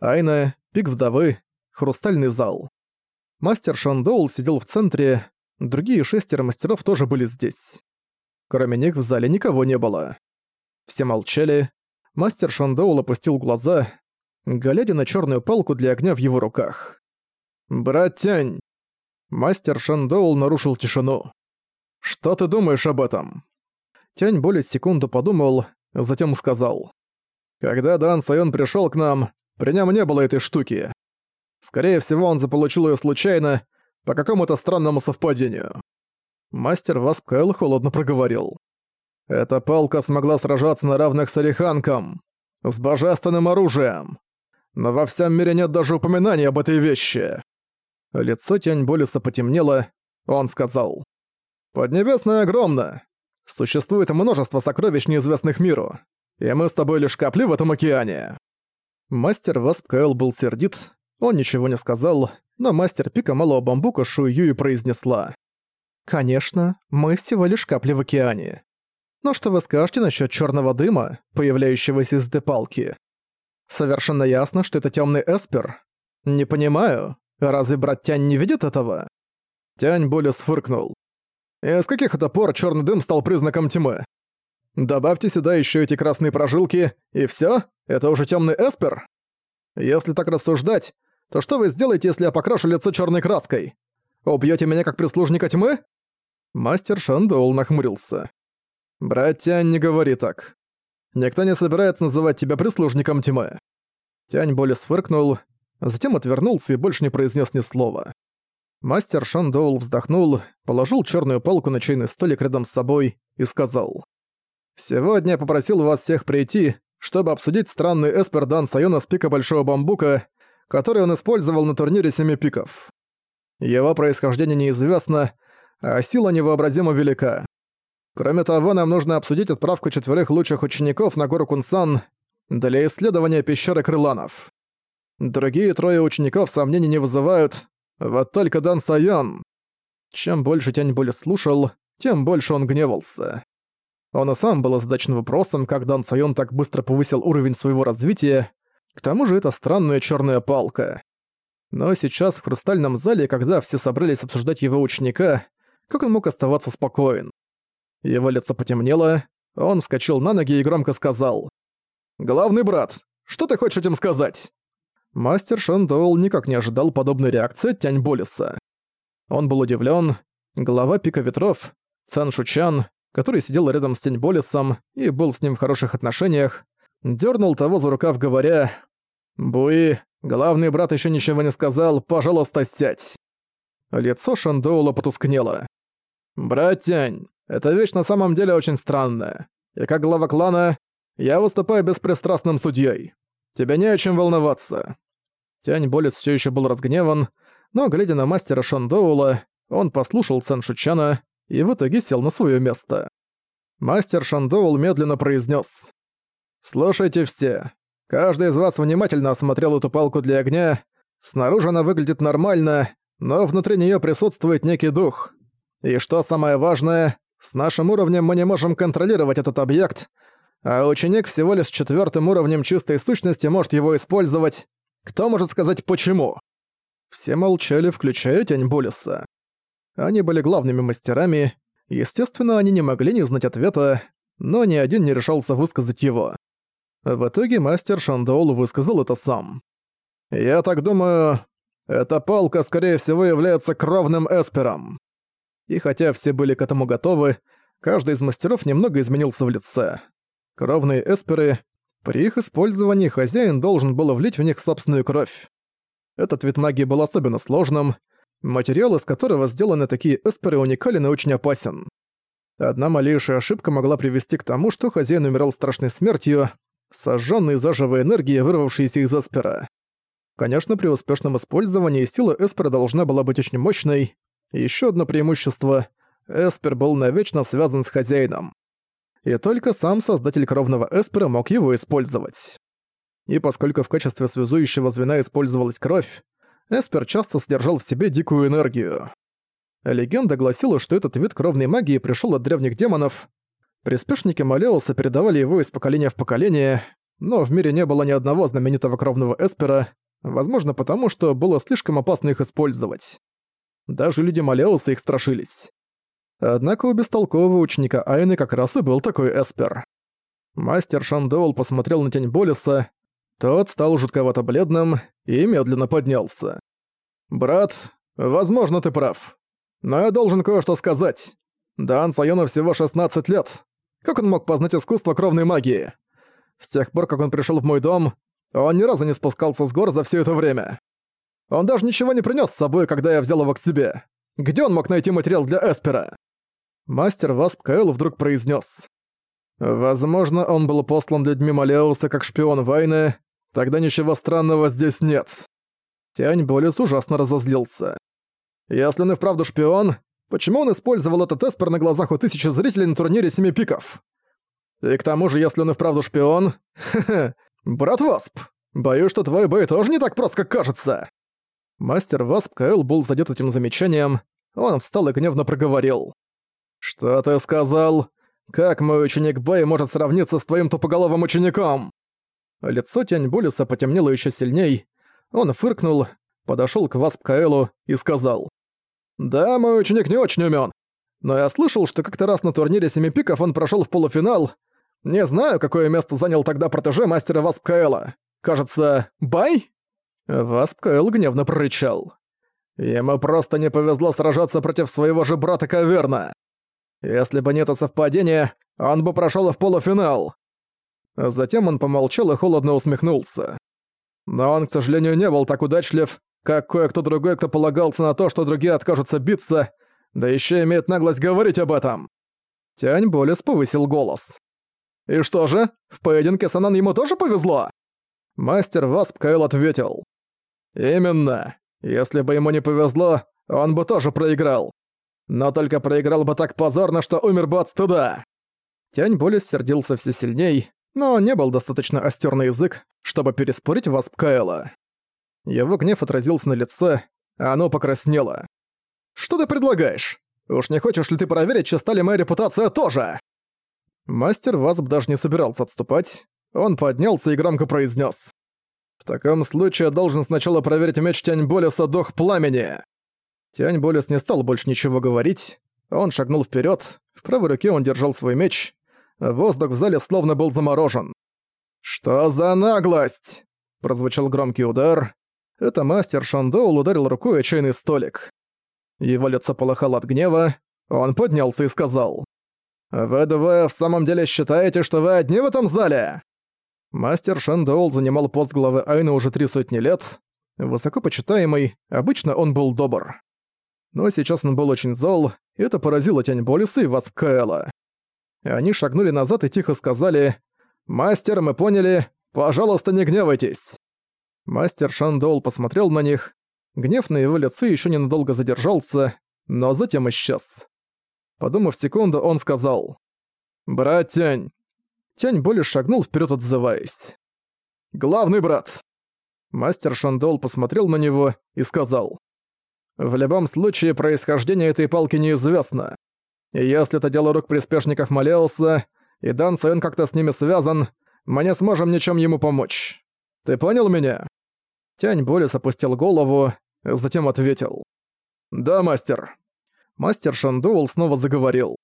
Айна, пик вдовы, хрустальный зал. Мастер Шандоул сидел в центре, другие шестеро мастеров тоже были здесь. Кроме них в зале никого не было. Все молчали. Мастер Шандоул опустил глаза, глядя на черную палку для огня в его руках. «Братянь!» Мастер Шандоул нарушил тишину. «Что ты думаешь об этом?» Тянь более секунду подумал, затем сказал. «Когда Дан Сайон пришел к нам, при нем не было этой штуки. Скорее всего, он заполучил ее случайно, по какому-то странному совпадению». Мастер Васп Кайл холодно проговорил. «Эта палка смогла сражаться на равных с Ореханком, с божественным оружием. Но во всем мире нет даже упоминания об этой вещи». Лицо Тянь Болиса потемнело, он сказал. «Поднебесная огромна. Существует множество сокровищ, неизвестных миру, и мы с тобой лишь капли в этом океане». Мастер Васп Кайл был сердит, он ничего не сказал, но мастер Пика Малого Бамбука Шуюи произнесла. «Конечно, мы всего лишь капли в океане. Но что вы скажете насчет черного дыма, появляющегося из этой палки? Совершенно ясно, что это темный эспер. Не понимаю, разве брат Тянь не видит этого?» Тянь более сфыркнул. «И с каких это пор черный дым стал признаком тьмы? Добавьте сюда еще эти красные прожилки, и все? Это уже темный эспер? Если так рассуждать, то что вы сделаете, если я покрашу лицо черной краской? Убьете меня как прислужника тьмы?» Мастер Шандоул нахмурился. «Братья, не говори так. Никто не собирается называть тебя прислужником тьмы». Тянь более сфыркнул, затем отвернулся и больше не произнес ни слова. Мастер Шандоул вздохнул, положил черную палку на чайный столик рядом с собой и сказал. «Сегодня я попросил вас всех прийти, чтобы обсудить странный эспер Дан Сайона с пика Большого Бамбука который он использовал на турнире Семи Пиков. Его происхождение неизвестно, а сила невообразимо велика. Кроме того, нам нужно обсудить отправку четверых лучших учеников на гору Кунсан для исследования пещеры крыланов. Другие трое учеников сомнений не вызывают, вот только Дан Сайон. Чем больше Тянь Боли слушал, тем больше он гневался. Он и сам был озадачен вопросом, как Дан Сайон так быстро повысил уровень своего развития, к тому же это странная черная палка. Но сейчас в хрустальном зале, когда все собрались обсуждать его ученика, как он мог оставаться спокоен? Его лицо потемнело, он вскочил на ноги и громко сказал. «Главный брат, что ты хочешь этим сказать?» Мастер Шандоул никак не ожидал подобной реакции Тянь Болиса. Он был удивлен. Глава Пика Ветров, Цан Шучан, который сидел рядом с Тянь Болисом и был с ним в хороших отношениях, дернул того за рукав, говоря «Буи, главный брат еще ничего не сказал, пожалуйста, сядь». Лицо Шандоула потускнело. «Братянь, эта вещь на самом деле очень странная. И как глава клана, я выступаю беспристрастным судьей. Тебе не о чем волноваться». Тянь Болес все еще был разгневан, но, глядя на мастера Шандоула, он послушал Сэн Шучана и в итоге сел на свое место. Мастер Шандоул медленно произнес: «Слушайте все. Каждый из вас внимательно осмотрел эту палку для огня. Снаружи она выглядит нормально, но внутри нее присутствует некий дух. И что самое важное, с нашим уровнем мы не можем контролировать этот объект, а ученик всего лишь четвертым уровнем чистой сущности может его использовать. Кто может сказать почему? Все молчали, включая Тень Булиса. Они были главными мастерами, естественно, они не могли не знать ответа, но ни один не решался высказать его. В итоге мастер Шандоул высказал это сам. «Я так думаю, эта палка, скорее всего, является кровным эспером». И хотя все были к этому готовы, каждый из мастеров немного изменился в лице. Кровные эсперы, при их использовании хозяин должен был влить в них собственную кровь. Этот вид магии был особенно сложным, материал, из которого сделаны такие эсперы, уникален и очень опасен. Одна малейшая ошибка могла привести к тому, что хозяин умирал страшной смертью, сожженной заживо энергии, вырвавшейся из Эспера. Конечно, при успешном использовании сила Эспера должна была быть очень мощной. Еще одно преимущество — Эспер был навечно связан с хозяином. И только сам создатель кровного Эспера мог его использовать. И поскольку в качестве связующего звена использовалась кровь, Эспер часто содержал в себе дикую энергию. Легенда гласила, что этот вид кровной магии пришел от древних демонов, Приспешники Малеуса передавали его из поколения в поколение. но в мире не было ни одного знаменитого кровного эспера, возможно потому, что было слишком опасно их использовать. Даже люди Малеуса их страшились. Однако у бестолкового ученика Айны как раз и был такой эспер. Мастер Шандоул посмотрел на тень Болиса, тот стал жутковато бледным и медленно поднялся. «Брат, возможно, ты прав. Но я должен кое-что сказать. Дан Сайону всего 16 лет. Как он мог познать искусство кровной магии? С тех пор, как он пришел в мой дом, он ни разу не спускался с гор за все это время. Он даже ничего не принес с собой, когда я взял его к себе. Где он мог найти материал для Эспера?» Мастер Васп Каэл вдруг произнес: «Возможно, он был послан людьми Малеуса как шпион войны, тогда ничего странного здесь нет». Тянь Болис ужасно разозлился. «Если он и вправду шпион, почему он использовал этот эспер на глазах у тысячи зрителей на турнире Семи Пиков? И к тому же, если он и вправду шпион... брат Васп, боюсь, что твой бой тоже не так прост, как кажется!» Мастер Васп Каэл был задет этим замечанием, он встал и гневно проговорил. «Что ты сказал? Как мой ученик Бэй может сравниться с твоим тупоголовым учеником?» Лицо Тянь Булиса потемнело еще сильней. Он фыркнул, подошел к Васп Каэлу и сказал. «Да, мой ученик не очень умен. Но я слышал, что как-то раз на турнире Семи Пиков он прошел в полуфинал. Не знаю, какое место занял тогда протеже мастера Васп Каэла. Кажется, Бай?» Васп Каэл гневно прорычал. «Ему просто не повезло сражаться против своего же брата Каверна. Если бы не это совпадение, он бы прошёл в полуфинал. Затем он помолчал и холодно усмехнулся. Но он, к сожалению, не был так удачлив, как кое-кто другой, кто полагался на то, что другие откажутся биться, да ещё имеет наглость говорить об этом. Тянь Болес повысил голос. «И что же, в поединке с Анан ему тоже повезло?» Мастер Васп Кайл ответил. «Именно. Если бы ему не повезло, он бы тоже проиграл но только проиграл бы так позорно, что умер бы от стыда. Тянь Болис сердился все сильней, но не был достаточно остер на язык, чтобы переспорить Васп Каэла. Его гнев отразился на лице, а оно покраснело. «Что ты предлагаешь? Уж не хочешь ли ты проверить, чиста ли моя репутация тоже?» Мастер Васп даже не собирался отступать. Он поднялся и громко произнес: «В таком случае должен сначала проверить меч Тянь Болиса Дух Пламени». Тянь Болес не стал больше ничего говорить. Он шагнул вперед. В правой руке он держал свой меч. Воздух в зале словно был заморожен. «Что за наглость?» Прозвучал громкий удар. Это мастер Шандоул ударил рукой о чайный столик. Его лицо полыхало от гнева. Он поднялся и сказал. «Вы двое в самом деле считаете, что вы одни в этом зале?» Мастер Шандоул занимал пост главы Айна уже три сотни лет. Высокопочитаемый, обычно он был добр но сейчас он был очень зол, и это поразило Тянь Болиса и Васп Каэла. Они шагнули назад и тихо сказали «Мастер, мы поняли, пожалуйста, не гневайтесь». Мастер Шандол посмотрел на них, гнев на его лице еще ненадолго задержался, но затем исчез. Подумав секунду, он сказал «Брат Тянь». Тянь Боли шагнул вперед, отзываясь. «Главный брат!» Мастер Шандол посмотрел на него и сказал в любом случае, происхождение этой палки неизвестно. И если это дело рук приспешников Малеуса, и Дан Сайон как-то с ними связан, мы не сможем ничем ему помочь. Ты понял меня?» Тянь Болес опустил голову, затем ответил. «Да, мастер». Мастер Шандуул снова заговорил.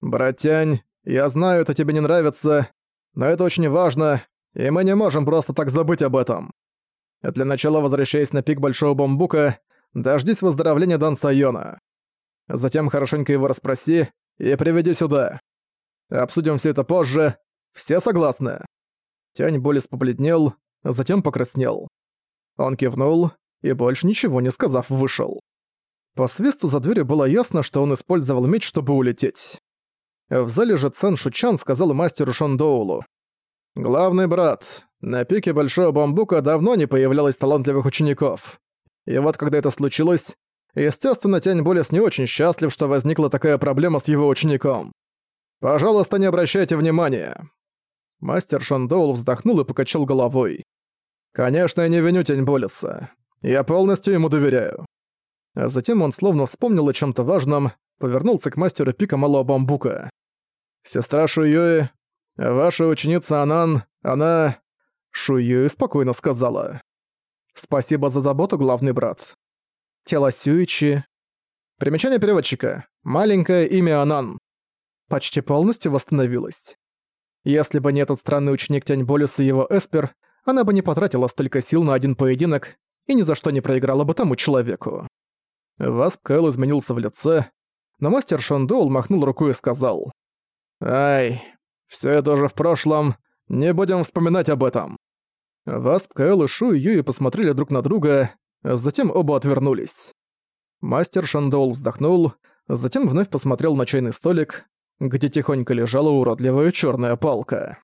«Братянь, я знаю, это тебе не нравится, но это очень важно, и мы не можем просто так забыть об этом. Для начала возвращаясь на пик Большого Бамбука, Дождись выздоровления Дан Сайона. Затем хорошенько его расспроси и приведи сюда. Обсудим все это позже. Все согласны?» Тянь Болис побледнел, затем покраснел. Он кивнул и, больше ничего не сказав, вышел. По свисту за дверью было ясно, что он использовал меч, чтобы улететь. В зале же Цен Шучан сказал мастеру Шандоулу. «Главный брат, на пике Большого Бамбука давно не появлялось талантливых учеников. И вот когда это случилось, естественно, Тянь Болес не очень счастлив, что возникла такая проблема с его учеником. «Пожалуйста, не обращайте внимания». Мастер Шандоул вздохнул и покачал головой. «Конечно, я не виню Тянь Болеса. Я полностью ему доверяю». А затем он словно вспомнил о чем то важном, повернулся к мастеру пика Малого Бамбука. «Сестра Шуюи, ваша ученица Анан, она... Шуюи спокойно сказала. «Спасибо за заботу, главный брат». Тело Сюичи. Примечание переводчика. Маленькое имя Анан. Почти полностью восстановилось. Если бы не этот странный ученик Тянь Болюс и его Эспер, она бы не потратила столько сил на один поединок и ни за что не проиграла бы тому человеку. Васп Кэл изменился в лице, но мастер Шандоул махнул рукой и сказал. «Ай, все это уже в прошлом, не будем вспоминать об этом». Васп Кэл и Шу и Юи посмотрели друг на друга, затем оба отвернулись. Мастер Шандоул вздохнул, затем вновь посмотрел на чайный столик, где тихонько лежала уродливая черная палка.